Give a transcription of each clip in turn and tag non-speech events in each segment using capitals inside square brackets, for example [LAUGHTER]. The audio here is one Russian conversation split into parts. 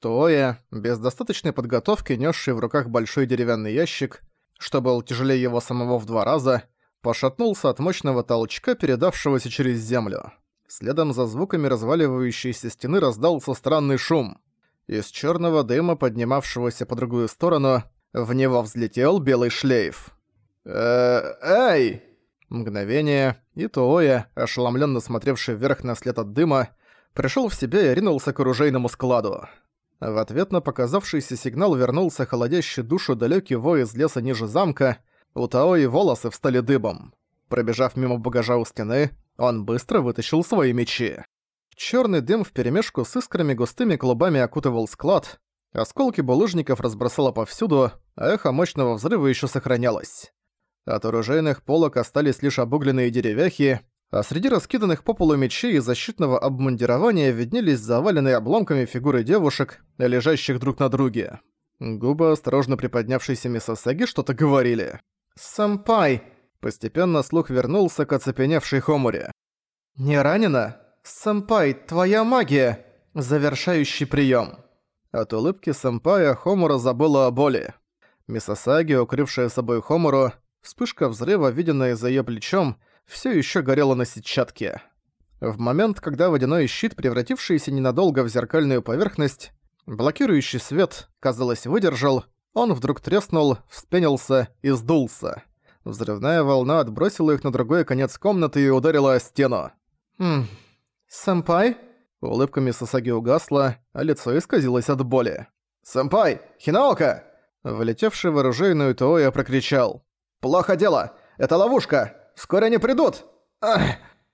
Тоя, без достаточной подготовки, несший в руках большой деревянный ящик, что был тяжелее его самого в два раза, пошатнулся от мощного толчка, передавшегося через землю. Следом за звуками разваливающейся стены раздался странный шум. Из черного дыма, поднимавшегося по другую сторону, в него взлетел белый шлейф. э эй!» Мгновение, и Тооя, ошеломленно смотревший вверх на след от дыма, пришел в себя и ринулся к оружейному складу. В ответ на показавшийся сигнал вернулся холодящий душу далекий вой из леса ниже замка, у Таои волосы встали дыбом. Пробежав мимо багажа у стены, он быстро вытащил свои мечи. Черный дым вперемешку с искрами густыми клубами окутывал склад, осколки булыжников разбросало повсюду, а эхо мощного взрыва еще сохранялось. От оружейных полок остались лишь обугленные деревяхи, а среди раскиданных по полу мечей и защитного обмундирования виднелись заваленные обломками фигуры девушек, лежащих друг на друге. Губы осторожно приподнявшейся Мисасаги что-то говорили. «Сэмпай!» Постепенно слух вернулся к оцепеневшей Хомуре. «Не ранена? Сэмпай, твоя магия!» Завершающий прием. От улыбки сэмпая Хомура забыла о боли. Мисасаги, укрывшая собой Хомуру, вспышка взрыва, виденная за ее плечом, все еще горело на сетчатке. В момент, когда водяной щит, превратившийся ненадолго в зеркальную поверхность, блокирующий свет, казалось, выдержал, он вдруг треснул, вспенился и сдулся. Взрывная волна отбросила их на другой конец комнаты и ударила о стену. «Хм... Сэмпай?» Улыбка Мисасаги угасла, а лицо исказилось от боли. «Сэмпай! Хинаока!» Влетевший в оружейную Тоя прокричал. «Плохо дело! Это ловушка! Скоро они придут!» «Ах!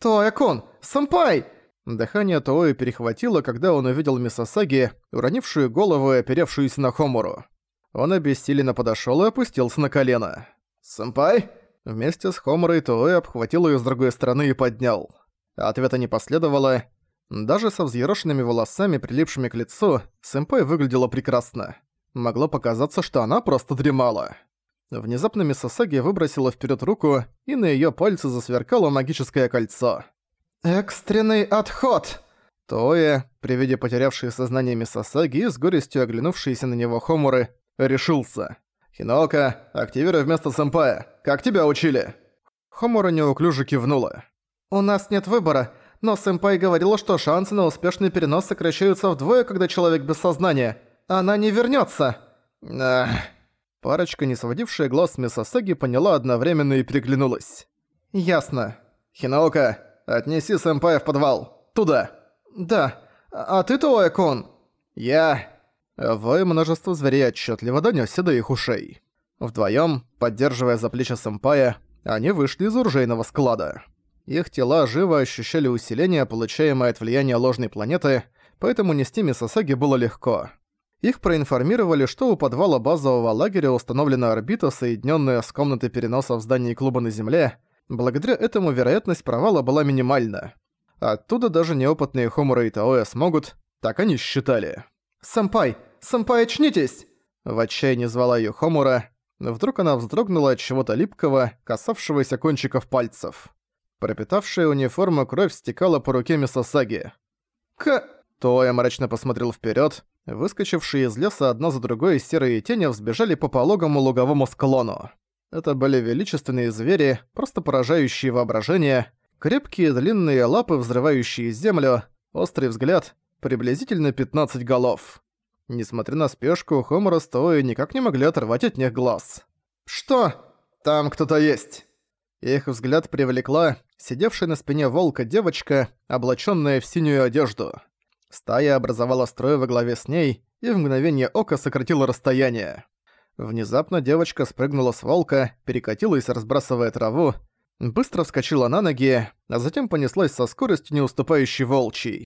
Тоя-кун! Сэмпай!» Дыхание Тои перехватило, когда он увидел Мисасаги, уронившую голову и оперевшуюся на Хомуру. Он обессиленно подошёл и опустился на колено. «Сэмпай?» Вместе с Хомурой Тоя обхватил её с другой стороны и поднял. Ответа не последовало. Даже со взъерошенными волосами, прилипшими к лицу, Сэмпай выглядела прекрасно. Могло показаться, что она просто дремала. Внезапно Мисасаги выбросила вперед руку, и на ее пальце засверкало магическое кольцо. «Экстренный отход!» Тоя, при виде потерявшей сознание Мисасаги и с горестью оглянувшейся на него Хомуры, решился. «Хинока, активируй вместо сэмпая. Как тебя учили?» Хомура неуклюже кивнула. «У нас нет выбора, но сэмпай говорила, что шансы на успешный перенос сокращаются вдвое, когда человек без сознания. Она не вернётся!» «Ах...» Парочка, не сводившая глаз с Мисосаги, поняла одновременно и переглянулась. «Ясно. Хинаока, отнеси сэмпая в подвал. Туда!» «Да. А ты Тоэ-кун?» «Я...» Вой множество зверей отчетливо донёсся до их ушей. Вдвоём, поддерживая за плечи сэмпая, они вышли из оружейного склада. Их тела живо ощущали усиление, получаемое от влияния ложной планеты, поэтому нести Мисосаги было легко. Их проинформировали, что у подвала базового лагеря установлена орбита, соединенная с комнатой переноса в здании клуба на Земле. Благодаря этому вероятность провала была минимальна. Оттуда даже неопытные Хомура и Таоя смогут, так они считали. «Сэмпай! Сэмпай, очнитесь!» В отчаянии звала её Хомура. Вдруг она вздрогнула от чего-то липкого, касавшегося кончиков пальцев. Пропитавшая униформу кровь стекала по руке Мисасаги. «К...» Тоя мрачно посмотрел вперед. Выскочившие из леса одна за другой серые тени взбежали по пологому луговому склону. Это были величественные звери, просто поражающие воображение, крепкие длинные лапы, взрывающие землю, острый взгляд, приблизительно 15 голов. Несмотря на спешку, Хомора с Тои никак не могли оторвать от них глаз. «Что? Там кто-то есть!» Их взгляд привлекла сидевшая на спине волка девочка, облачённая в синюю одежду. Стая образовала строй во главе с ней и в мгновение ока сократила расстояние. Внезапно девочка спрыгнула с волка, перекатилась, разбрасывая траву, быстро вскочила на ноги, а затем понеслась со скоростью, не уступающей волчьей.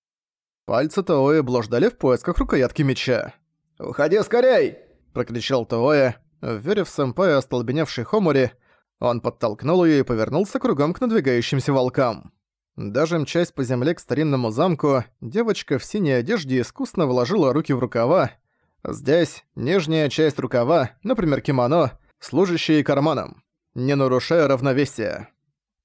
Пальцы Таои блуждали в поисках рукоятки меча. «Уходи скорей!» – прокричал Таоя, верив в сэмпая остолбеневшей Хомори, он подтолкнул её и повернулся кругом к надвигающимся волкам. Даже мчась по земле к старинному замку, девочка в синей одежде искусно вложила руки в рукава. Здесь нижняя часть рукава, например, кимоно, служащие карманом, не нарушая равновесия.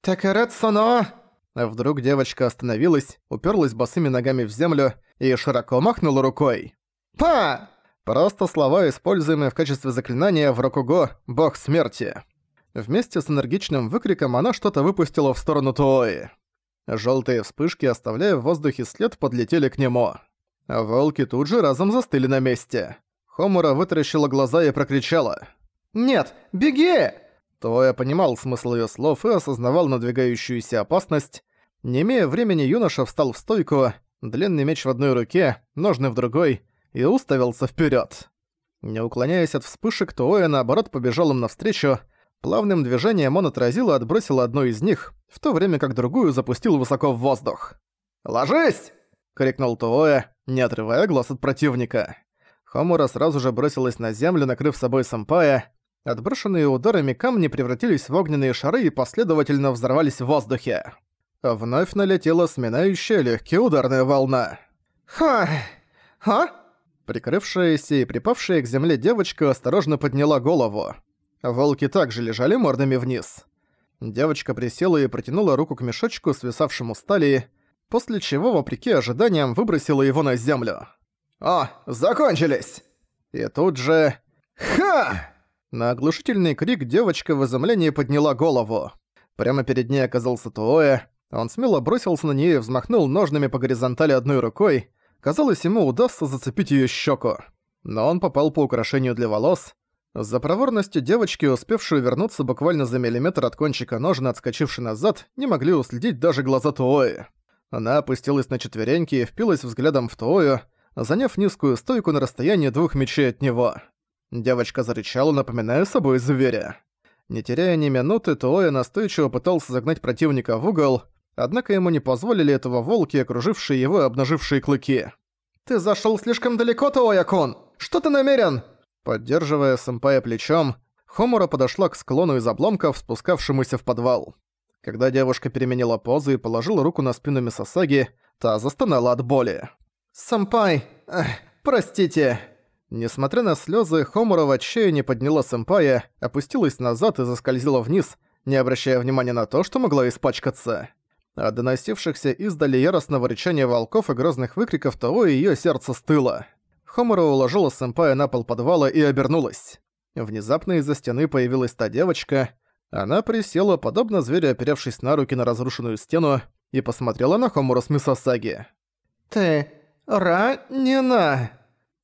«Такарет-сано!» Вдруг девочка остановилась, уперлась босыми ногами в землю и широко махнула рукой. «Па!» Просто слова, используемые в качестве заклинания в Рокуго «Бог смерти». Вместе с энергичным выкриком она что-то выпустила в сторону Туои. Желтые вспышки, оставляя в воздухе след, подлетели к нему. Волки тут же разом застыли на месте. Хомура вытаращила глаза и прокричала. «Нет, беги!» Туоя понимал смысл ее слов и осознавал надвигающуюся опасность. Не имея времени, юноша встал в стойку, длинный меч в одной руке, ножны в другой, и уставился вперед. Не уклоняясь от вспышек, Туоя наоборот побежал им навстречу, Плавным движением он отразил и отбросил одну из них, в то время как другую запустил высоко в воздух. «Ложись!» — крикнул Туоэ, не отрывая глаз от противника. Хомура сразу же бросилась на землю, накрыв собой сэмпая. Отброшенные ударами камни превратились в огненные шары и последовательно взорвались в воздухе. Вновь налетела сминающая легкая ударная волна. «Ха! А?» Прикрывшаяся и припавшая к земле девочка осторожно подняла голову. Волки также лежали мордами вниз. Девочка присела и протянула руку к мешочку, свисавшему с талии, после чего, вопреки ожиданиям, выбросила его на землю. «О, закончились!» И тут же... «Ха!» На оглушительный крик девочка в изумлении подняла голову. Прямо перед ней оказался Туоэ. Он смело бросился на нее и взмахнул ножными по горизонтали одной рукой. Казалось, ему удастся зацепить ее щеку. Но он попал по украшению для волос, за проворностью девочки, успевшую вернуться буквально за миллиметр от кончика ножны, отскочившей назад, не могли уследить даже глаза Туои. Она опустилась на четвереньки и впилась взглядом в Туою, заняв низкую стойку на расстоянии двух мечей от него. Девочка зарычала, напоминая собой зверя. Не теряя ни минуты, Туоя настойчиво пытался загнать противника в угол, однако ему не позволили этого волки, окружившие его обнажившие клыки. «Ты зашёл слишком далеко, Туоя-кун! Что ты намерен?» Поддерживая сэмпая плечом, Хомура подошла к склону из обломков, спускавшемуся в подвал. Когда девушка переменила позу и положила руку на спину Мисасаги, та застонала от боли. «Сэмпай, эх, простите». Несмотря на слезы, Хомура в отчаянии подняла сэмпая, опустилась назад и заскользила вниз, не обращая внимания на то, что могла испачкаться. От доносившихся издали яростного рычания волков и грозных выкриков того её сердце стыло. Хомора уложила сэмпая на пол подвала и обернулась. Внезапно из-за стены появилась та девочка. Она присела, подобно зверю, оперевшись на руки на разрушенную стену, и посмотрела на Хомора с Мисосаги. «Ты ранена!»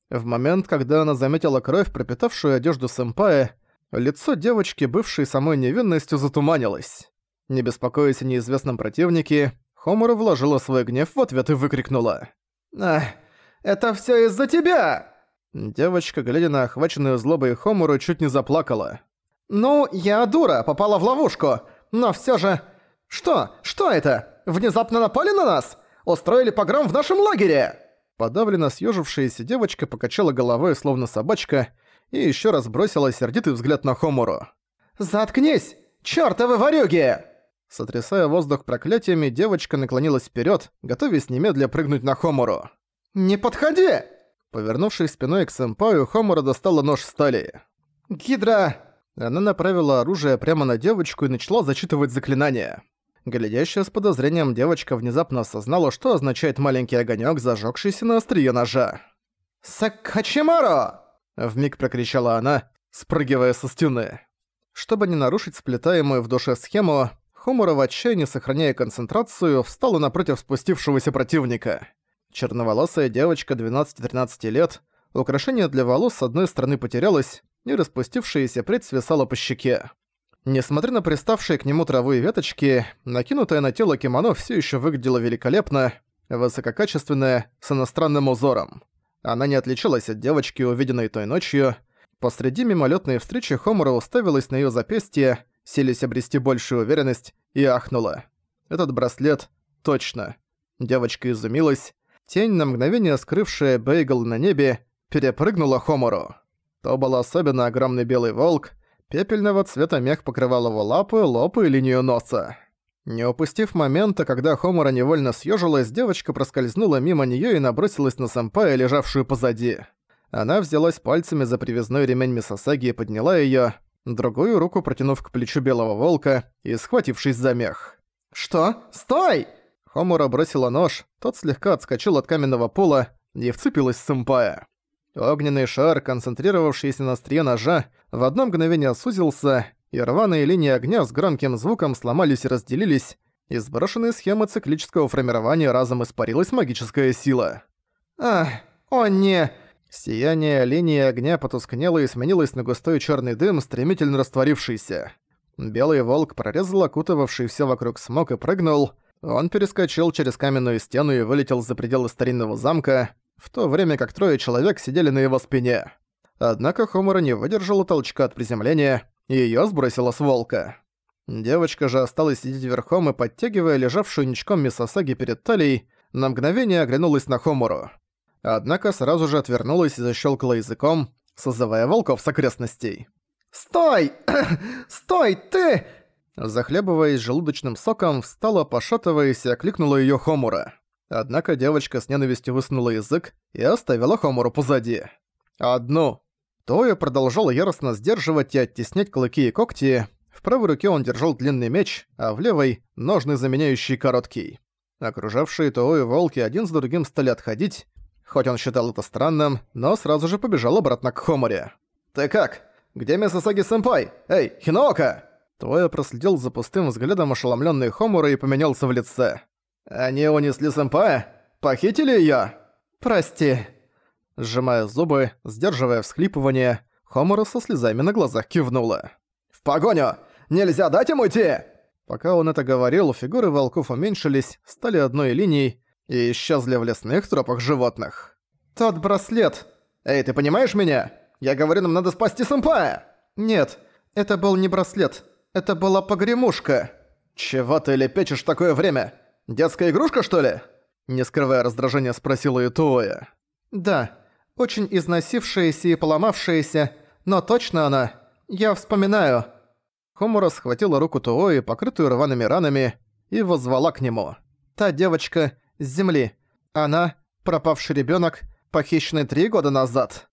В момент, когда она заметила кровь, пропитавшую одежду сэмпая, лицо девочки, бывшей самой невинностью, затуманилось. Не беспокоясь о неизвестном противнике, Хомора вложила свой гнев в ответ и выкрикнула. «Ах, это все из-за тебя!» Девочка, глядя на охваченную злобой Хомуру, чуть не заплакала. «Ну, я дура, попала в ловушку. Но все же... Что? Что это? Внезапно напали на нас? Устроили погром в нашем лагере?» Подавленно съежившаяся девочка покачала головой, словно собачка, и еще раз бросила сердитый взгляд на Хомуру. «Заткнись! Чёртовы ворюги!» Сотрясая воздух проклятиями, девочка наклонилась вперед, готовясь немедля прыгнуть на Хомуру. «Не подходи!» Повернувшись спиной к сэмпаю, Хомора достала нож стали. «Гидра!» Она направила оружие прямо на девочку и начала зачитывать заклинание. Глядящая с подозрением девочка внезапно осознала, что означает маленький огонёк, зажёгшийся на острие ножа. «Сакхачимаро!» — вмиг прокричала она, спрыгивая со стены. Чтобы не нарушить сплетаемую в душе схему, Хомора в отчаянии, сохраняя концентрацию, встала напротив спустившегося противника. Черноволосая девочка 12-13 лет, украшение для волос с одной стороны потерялось, и распустившаяся прядь свисала по щеке. Несмотря на приставшие к нему траву и веточки, накинутое на тело кимоно все еще выглядело великолепно, высококачественное, с иностранным узором. Она не отличалась от девочки, увиденной той ночью. Посреди мимолетной встречи Хомура уставилась на ее запястье, селись обрести большую уверенность, и ахнула. Этот браслет... Точно. Девочка изумилась, Тень, на мгновение скрывшая Бейгл на небе, перепрыгнула Хомору. То был особенно огромный белый волк, пепельного цвета мех покрывал его лапы, лоб и линию носа. Не упустив момента, когда Хомора невольно съежилась, девочка проскользнула мимо нее и набросилась на сэмпая, лежавшую позади. Она взялась пальцами за привязной ремень Мисосаги и подняла ее, другую руку протянув к плечу белого волка и схватившись за мех. «Что? Стой!» Хомура бросила нож, тот слегка отскочил от каменного пола и вцепилась в сэмпая. Огненный шар, концентрировавшийся на острие ножа, в одно мгновение сузился, и рваные линии огня с громким звуком сломались и разделились, из сброшенной схемы циклического формирования разом испарилась магическая сила. «Ах, о не...» Сияние линии огня потускнело и сменилось на густой черный дым, стремительно растворившийся. Белый волк прорезал окутывавший все вокруг смог и прыгнул. Он перескочил через каменную стену и вылетел за пределы старинного замка, в то время как трое человек сидели на его спине. Однако Хомора не выдержала толчка от приземления, и её сбросило с волка. Девочка же осталась сидеть верхом и, подтягивая лежавшую ничком Мисосаги перед талией, на мгновение оглянулась на Хомору. Однако сразу же отвернулась и защёлкала языком, созывая волков с окрестностей. «Стой! [COUGHS] Стой, ты!» Захлебываясь желудочным соком, встала, пошатываясь, и окликнула её Хомура. Однако девочка с ненавистью высунула язык и оставила Хомуру позади. Одну. Тоя продолжал яростно сдерживать и оттеснять клыки и когти. В правой руке он держал длинный меч, а в левой — ножны, заменяющий короткий. Окружавшие Тоою волки один за другим стали отходить, хоть он считал это странным, но сразу же побежал обратно к Хоморе. «Ты как? Где Мисасаги-сэмпай? Эй, Хиноока!» Тоя проследил за пустым взглядом ошеломлённый Хомора и поменялся в лице. «Они унесли сэмпая? Похитили её?» «Прости». Сжимая зубы, сдерживая всхлипывание, Хомора со слезами на глазах кивнула. «В погоню! Нельзя дать им уйти!» Пока он это говорил, фигуры волков уменьшились, стали одной линией и исчезли в лесных тропах животных. «Тот браслет! Эй, ты понимаешь меня? Я говорю, нам надо спасти сэмпая!» «Нет, это был не браслет, это была погремушка!» «Чего ты лепечешь такое время? Детская игрушка, что ли?» Не скрывая раздражения, спросила Итуоя. «Да, очень износившаяся и поломавшаяся, но точно она. Я вспоминаю». Хомура схватила руку Туои, покрытую рваными ранами, и воззвала к нему. «Та девочка с земли. Она, пропавший ребёнок, похищенный три года назад».